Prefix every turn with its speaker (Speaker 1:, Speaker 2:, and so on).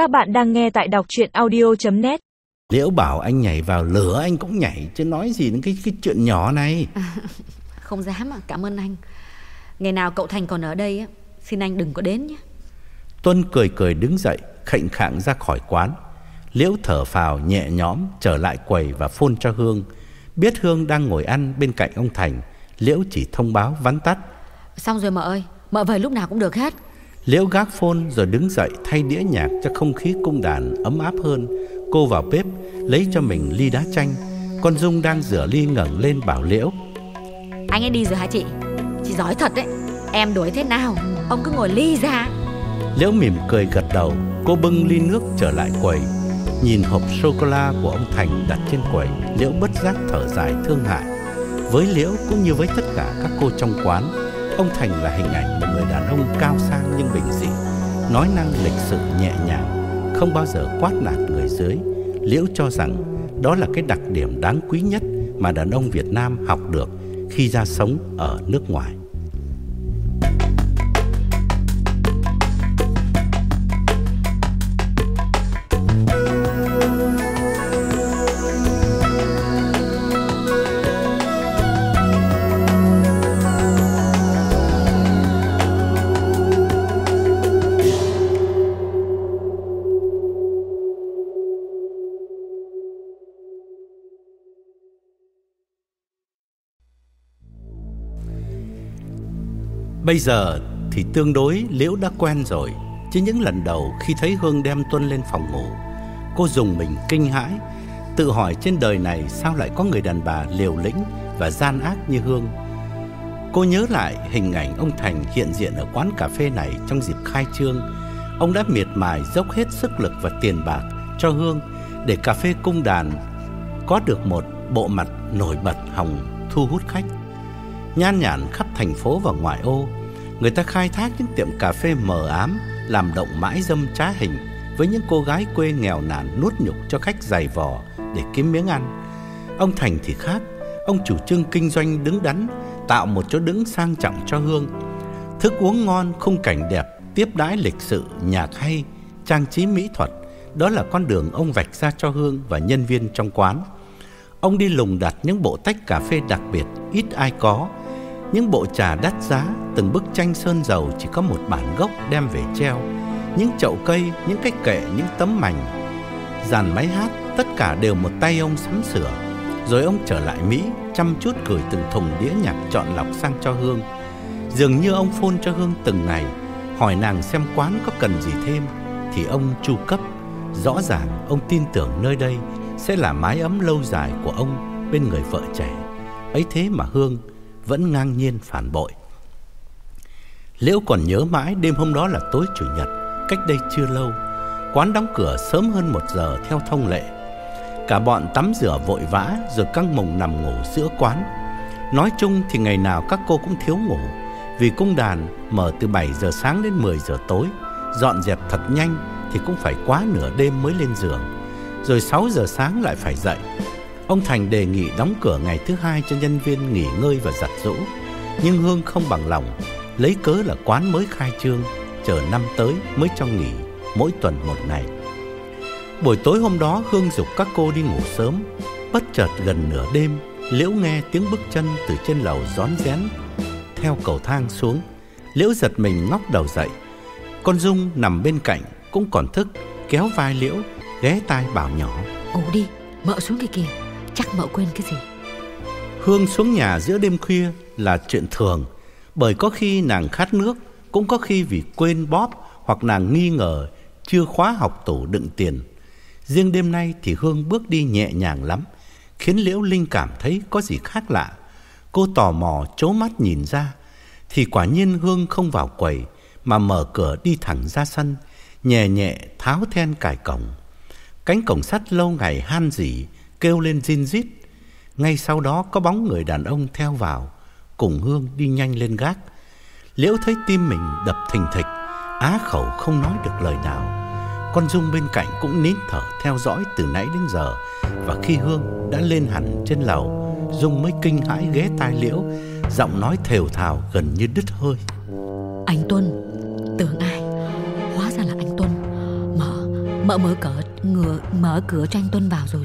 Speaker 1: Các bạn đang nghe tại đọc chuyện audio.net
Speaker 2: Liễu bảo anh nhảy vào lửa anh cũng nhảy Chứ nói gì đến cái, cái chuyện nhỏ này.
Speaker 3: Không dám à, cảm ơn anh. Ngày nào cậu Thành còn ở đây á Xin anh đừng có đến nhé.
Speaker 2: Tuân cười cười đứng dậy Khệnh khạng ra khỏi quán. Liễu thở phào nhẹ nhõm Trở lại quầy và phôn cho Hương. Biết Hương đang ngồi ăn bên cạnh ông Thành Liễu chỉ thông báo vắn tắt.
Speaker 3: Xong rồi mợ ơi Mợ về lúc nào cũng được hết
Speaker 2: Liễu gác phôn rồi đứng dậy thay đĩa nhạc cho không khí cung đàn ấm áp hơn. Cô vào bếp lấy cho mình ly đá chanh. Con Dung đang rửa ly ngẩng lên bảo Liễu.
Speaker 3: Anh ấy đi rồi hả chị Chị giỏi thật đấy Em đuổi thế nào Ông cứ ngồi ly ra
Speaker 2: Liễu mỉm cười gật đầu. Cô bưng ly nước trở lại quầy. Nhìn hộp sô-cô-la của ông Thành đặt trên quầy, Liễu bất giác thở dài thương hại. Với Liễu cũng như với tất cả các cô trong quán, Ông Thành là hình ảnh một người đàn ông cao sang nhưng bình dị, nói năng lịch sự nhẹ nhàng, không bao giờ quát nạt người dưới. Liễu cho rằng đó là cái đặc điểm đáng quý nhất mà đàn ông Việt Nam học được khi ra sống ở nước ngoài. Bây giờ thì tương đối Liễu đã quen rồi, Chứ những lần đầu khi thấy Hương đem Tuân lên phòng ngủ, Cô dùng mình kinh hãi, Tự hỏi trên đời này sao lại có người đàn bà liều lĩnh và gian ác như Hương Cô nhớ lại hình ảnh ông Thành hiện diện ở quán cà phê này trong dịp khai trương Ông đã miệt mài dốc hết sức lực và tiền bạc cho Hương Để cà phê cung đàn có được một bộ mặt nổi bật hồng thu hút khách nhan nhản khắp thành phố và ngoại ô. Người ta khai thác những tiệm cà phê mờ ám, làm động mãi dâm trá hình với những cô gái quê nghèo nàn nuốt nhục cho khách giày vò để kiếm miếng ăn. Ông Thành thì khác, ông chủ trương kinh doanh đứng đắn, tạo một chỗ đứng sang trọng cho Hương. Thức uống ngon, khung cảnh đẹp, tiếp đãi lịch sự, nhạc hay, trang trí mỹ thuật, đó là con đường ông vạch ra cho Hương và nhân viên trong quán. Ông đi lùng đặt những bộ tách cà phê đặc biệt ít ai có những bộ trà đắt giá, từng bức tranh sơn dầu chỉ có một bản gốc đem về treo. Những chậu cây, những cái kệ, những tấm mảnh. Dàn máy hát, tất cả đều một tay ông sắm sửa. Rồi ông trở lại Mỹ, chăm chút gửi từng thùng đĩa nhạc chọn lọc sang cho Hương. Dường như ông phun cho Hương từng ngày, hỏi nàng xem quán có cần gì thêm, thì ông chu cấp. Rõ ràng ông tin tưởng nơi đây sẽ là mái ấm lâu dài của ông bên người vợ trẻ. Ấy thế mà Hương vẫn ngang nhiên phản bội. Liễu còn nhớ mãi đêm hôm đó là tối chủ nhật, cách đây chưa lâu. Quán đóng cửa sớm hơn một giờ theo thông lệ. Cả bọn tắm rửa vội vã rồi căng mồng nằm ngủ giữa quán. Nói chung thì ngày nào các cô cũng thiếu ngủ vì cung đàn mở từ 7 giờ sáng đến 10 giờ tối. Dọn dẹp thật nhanh thì cũng phải quá nửa đêm mới lên giường. Rồi 6 giờ sáng lại phải dậy Ông Thành đề nghị đóng cửa ngày thứ hai cho nhân viên nghỉ ngơi và giặt rũ. Nhưng Hương không bằng lòng, lấy cớ là quán mới khai trương, chờ năm tới mới cho nghỉ, mỗi tuần một ngày. Buổi tối hôm đó Hương dục các cô đi ngủ sớm. Bất chợt gần nửa đêm, Liễu nghe tiếng bước chân từ trên lầu rón rén theo cầu thang xuống. Liễu giật mình ngóc đầu dậy. Con Dung nằm bên cạnh cũng còn thức, kéo vai Liễu, ghé tai bảo nhỏ.
Speaker 3: Ngủ đi, mợ xuống kia kìa Chắc mẫu quên cái gì?
Speaker 2: Hương xuống nhà giữa đêm khuya là chuyện thường, Bởi có khi nàng khát nước, Cũng có khi vì quên bóp Hoặc nàng nghi ngờ Chưa khóa học tủ đựng tiền. Riêng đêm nay thì Hương bước đi nhẹ nhàng lắm, Khiến Liễu Linh cảm thấy có gì khác lạ. Cô tò mò chố mắt nhìn ra, Thì quả nhiên Hương không vào quầy, Mà mở cửa đi thẳng ra sân, Nhẹ nhẹ tháo then cài cổng. Cánh cổng sắt lâu ngày han dỉ kêu lên zin rít. Ngay sau đó có bóng người đàn ông theo vào, cùng Hương đi nhanh lên gác. Liễu thấy tim mình đập thình thịch, á khẩu không nói được lời nào. Con Dung bên cạnh cũng nín thở theo dõi từ nãy đến giờ Và khi Hương đã lên hẳn trên lầu Dung mới kinh hãi ghé tai Liễu Giọng nói thều thào gần như đứt hơi
Speaker 3: Anh Tuân Tưởng ai Hóa ra là anh Tuân mở Mở mở cửa ngừa mở cửa cho anh Tuân vào rồi